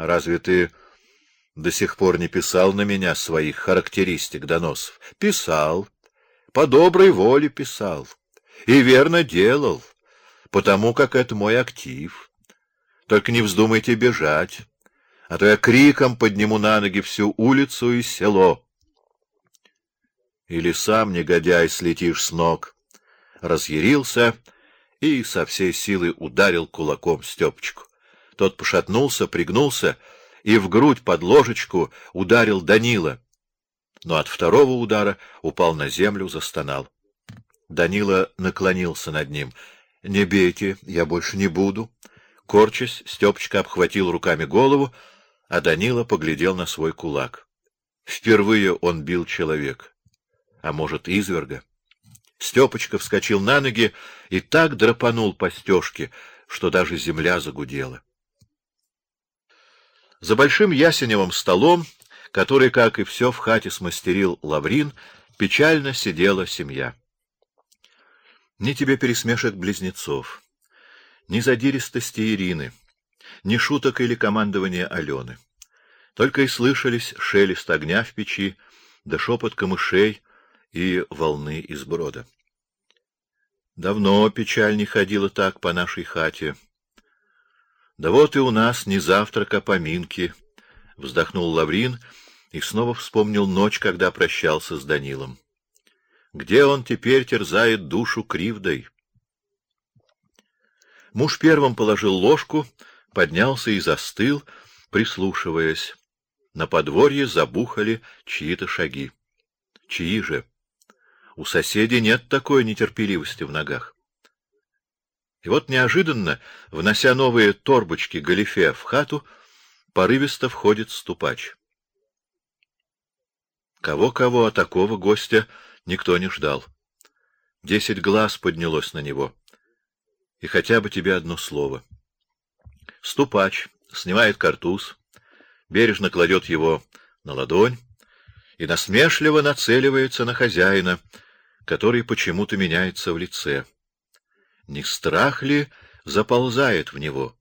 Разве ты до сих пор не писал на меня своих характеристик доносов? Писал. По доброй воле писал. И верно делал, потому как это мой актив. Только не вздумайте бежать, а то я криком подниму на ноги всю улицу и село. Или сам, негодяй, слетишь с ног. Разъярился и со всей силы ударил кулаком Стёпочку. Тот пошатнулся, пригнулся и в грудь под ложечку ударил Данила. Но от второго удара упал на землю, застонал. Данила наклонился над ним. Не бейте, я больше не буду. Корчась, Стёпочка обхватил руками голову, а Данила поглядел на свой кулак. Впервые он бил человека, а может, изверга. Стёпочка вскочил на ноги и так драпанул по стежке, что даже земля загудела. За большим ясеневым столом, который, как и все в хате смастерил Лаврин, печально сидела семья. Ни тебе пересмешек близнецов, ни задиристости Ирины, ни шуток или командования Алены. Только и слышались шелест огня в печи, да шепот камышей и волны из брода. Давно печаль не ходила так по нашей хате. Да вот и у нас не завтрак, а поминки, вздохнул Лаврин и снова вспомнил ночь, когда прощался с Данилом. Где он теперь терзает душу кривдой? Муж первым положил ложку, поднялся и застыл, прислушиваясь. На подворье забухали чьи-то шаги. Чьи же? У соседей нет такой нетерпеливости в ногах. И вот неожиданно, внося новые торбочки галифе в хату, порывисто входит ступач. Кого-кого, а такого гостя никто не ждал. Десять глаз поднялось на него. И хотя бы тебе одно слово. Ступач снимает картуз, бережно кладет его на ладонь и насмешливо нацеливается на хозяина, который почему-то меняется в лице. Не страх ли заползает в него?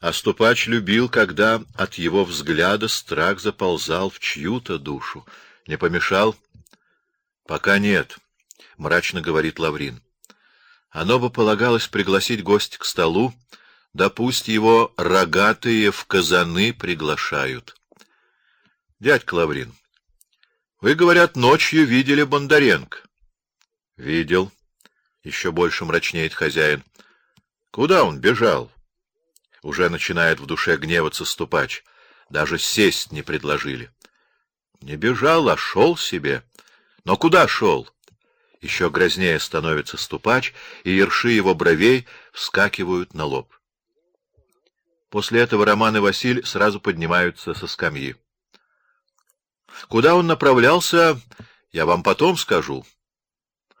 А ступач любил, когда от его взгляда страх заползал в чью-то душу. Не помешал? Пока нет, мрачно говорит Лаврин. Оно бы полагалось пригласить гостя к столу, да пусть его рогатые в казаны приглашают. Дядька Лаврин, вы, говорят, ночью видели Бондаренко? Видел. Еще больше мрачнеет хозяин. Куда он бежал? Уже начинает в душе гневаться ступач. Даже сесть не предложили. Не бежал, а шел себе. Но куда шел? Еще грознее становится ступач, и ерши его бровей вскакивают на лоб. После этого Роман и Василь сразу поднимаются со скамьи. Куда он направлялся, я вам потом скажу.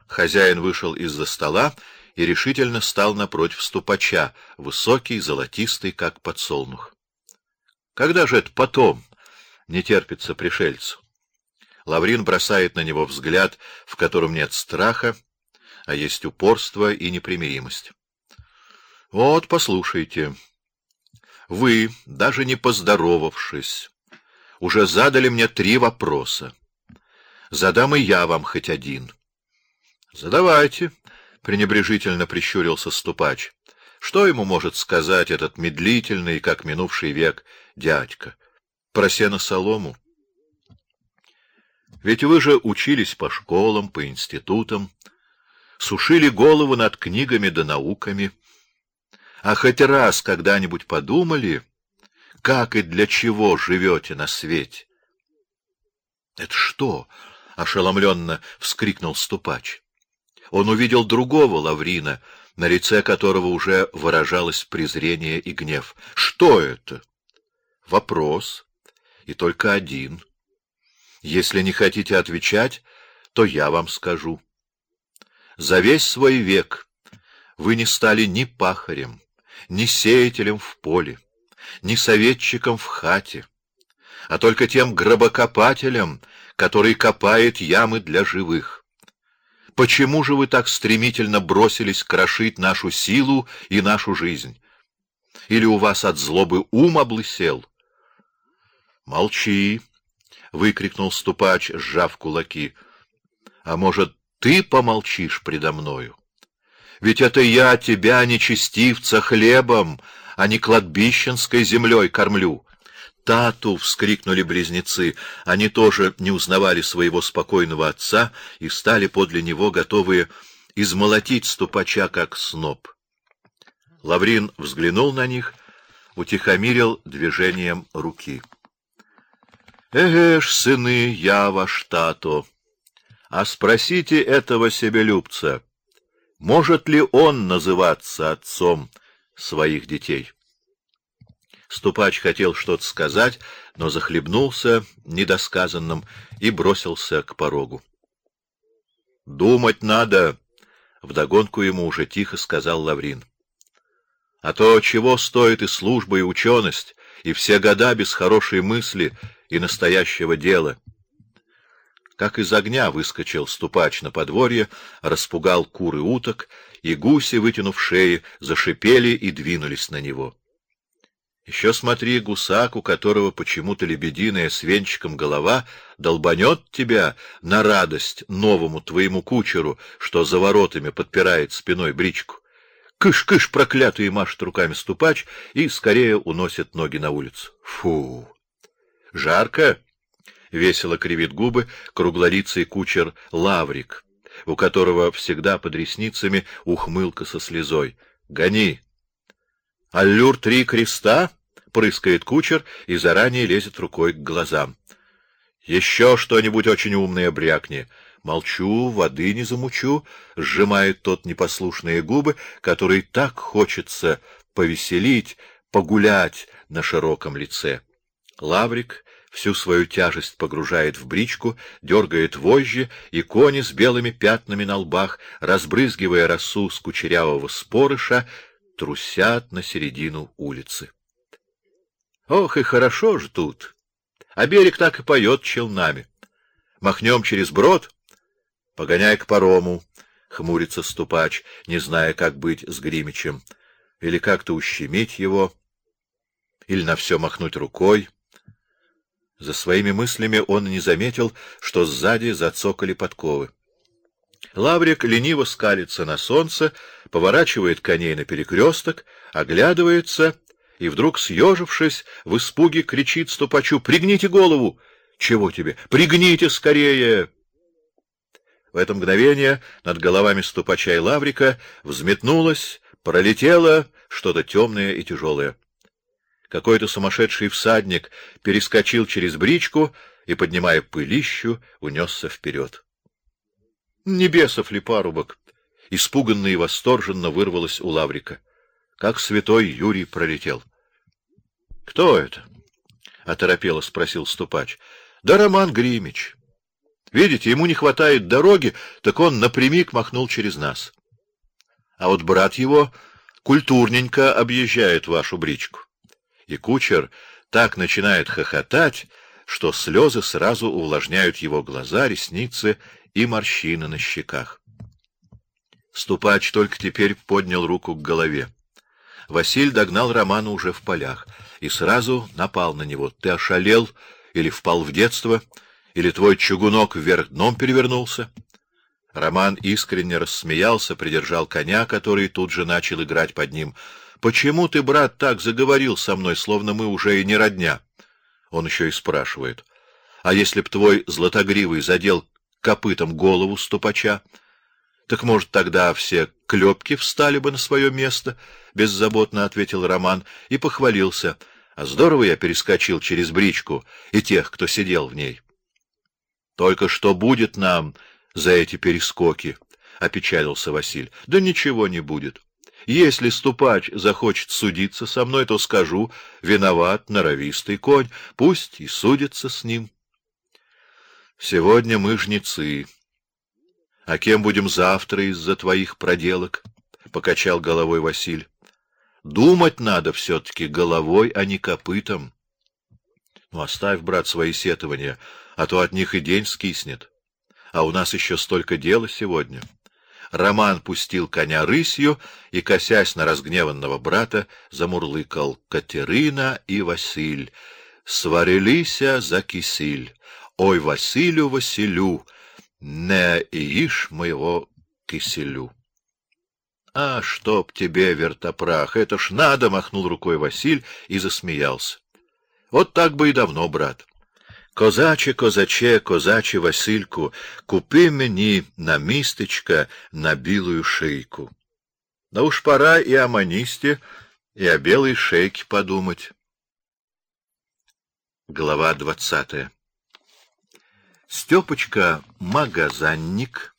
Хозяин вышел из-за стола и решительно стал напротив ступача, высокий, золотистый, как подсолнух. Когда же это потом? Не терпится пришельцу. Лаврин бросает на него взгляд, в котором нет страха, а есть упорство и непримиримость. Вот, послушайте. Вы, даже не поздоровавшись, уже задали мне три вопроса. Задам и я вам хоть один. Задавайте, пренебрежительно прищурился ступач. Что ему может сказать этот медлительный, как минувший век, дядька? Про сено солому? Ведь вы же учились по школам, по институтам, сушили голову над книгами да науками, а хоть раз когда-нибудь подумали, как и для чего живете на свете? Это что? ошеломленно вскрикнул ступач. Он увидел другого Лаврина, на лице которого уже выражалось презрение и гнев. Что это? Вопрос, и только один. Если не хотите отвечать, то я вам скажу. За весь свой век вы не стали ни пахарем, ни сеятелем в поле, ни советчиком в хате, а только тем гробокопателем, который копает ямы для живых. Почему же вы так стремительно бросились крошить нашу силу и нашу жизнь? Или у вас от злобы ум облысел? Молчи! — выкрикнул ступач, сжав кулаки. — А может, ты помолчишь предо мною? Ведь это я тебя, нечестивца, хлебом, а не кладбищенской землей кормлю. Тату! — вскрикнули близнецы. Они тоже не узнавали своего спокойного отца и стали подле него, готовые измолотить ступача, как сноп. Лаврин взглянул на них, утихомирил движением руки. — Эгэш, сыны, я ваш тато! А спросите этого себелюбца, может ли он называться отцом своих детей? Ступач хотел что-то сказать, но захлебнулся недосказанным и бросился к порогу. — Думать надо! — вдогонку ему уже тихо сказал Лаврин. — А то чего стоит и служба, и ученость, и все года без хорошей мысли и настоящего дела? Как из огня выскочил ступач на подворье, распугал кур и уток, и гуси, вытянув шеи, зашипели и двинулись на него. Еще смотри, гусак, у которого почему-то лебединая с венчиком голова, долбанет тебя на радость новому твоему кучеру, что за воротами подпирает спиной бричку. Кыш-кыш, проклятый, машет руками ступач и скорее уносит ноги на улицу. Фу! Жарко? Весело кривит губы круглолицый кучер Лаврик, у которого всегда под ресницами ухмылка со слезой. Гони! Аллюр три креста? Прыскает кучер и заранее лезет рукой к глазам. Еще что-нибудь очень умное брякни. Молчу, воды не замучу, сжимает тот непослушные губы, которые так хочется повеселить, погулять на широком лице. Лаврик всю свою тяжесть погружает в бричку, дергает вожжи, и кони с белыми пятнами на лбах, разбрызгивая росу с кучерявого спорыша, трусят на середину улицы. Ох, и хорошо ж тут. А берег так и поет челнами. Махнем через брод, погоняй к парому, — хмурится ступач, не зная, как быть с Гримичем. Или как-то ущемить его, или на все махнуть рукой. За своими мыслями он не заметил, что сзади зацокали подковы. Лаврик лениво скалится на солнце, поворачивает коней на перекресток, оглядывается и вдруг, съежившись, в испуге кричит ступачу «Пригните голову!» «Чего тебе? Пригните скорее!» В это мгновение над головами ступача и лаврика взметнулось, пролетело что-то темное и тяжелое. Какой-то сумасшедший всадник перескочил через бричку и, поднимая пылищу, унесся вперед. Небесов ли парубок? Испуганно и восторженно вырвалось у лаврика как святой Юрий пролетел. — Кто это? — оторопело спросил ступач. — Да Роман Гримич. Видите, ему не хватает дороги, так он напрямик махнул через нас. А вот брат его культурненько объезжает вашу бричку. И кучер так начинает хохотать, что слезы сразу увлажняют его глаза, ресницы и морщины на щеках. Ступач только теперь поднял руку к голове. Василь догнал Романа уже в полях и сразу напал на него. Ты ошалел или впал в детство, или твой чугунок вверх дном перевернулся? Роман искренне рассмеялся, придержал коня, который тут же начал играть под ним. Почему ты, брат, так заговорил со мной, словно мы уже и не родня? Он еще и спрашивает. А если б твой златогривый задел копытом голову ступача? Так, может, тогда все клепки встали бы на свое место? Беззаботно ответил Роман и похвалился. А здорово я перескочил через бричку и тех, кто сидел в ней. Только что будет нам за эти перескоки? Опечалился Василь. Да ничего не будет. Если ступач захочет судиться со мной, то скажу: виноват норовистый конь, пусть и судится с ним. Сегодня мы жнецы. А кем будем завтра из-за твоих проделок? покачал головой Василь. Думать надо все-таки головой, а не копытом. Ну, оставь, брат, свои сетования, а то от них и день скиснет. А у нас еще столько дела сегодня. Роман пустил коня рысью и, косясь на разгневанного брата, замурлыкал Катерина и Василь. сварилися за кисиль. Ой, Василю, Василю, не ишь моего киселю. А чтоб тебе, вертопрах, это ж надо, махнул рукой Василь и засмеялся. Вот так бы и давно, брат. Козаче, козаче, козаче Васильку, купи мені на містечка на білую шейку. Да уж пора и о манисте, и о белой шейке подумать. Глава двадцатая Степочка — магазанник,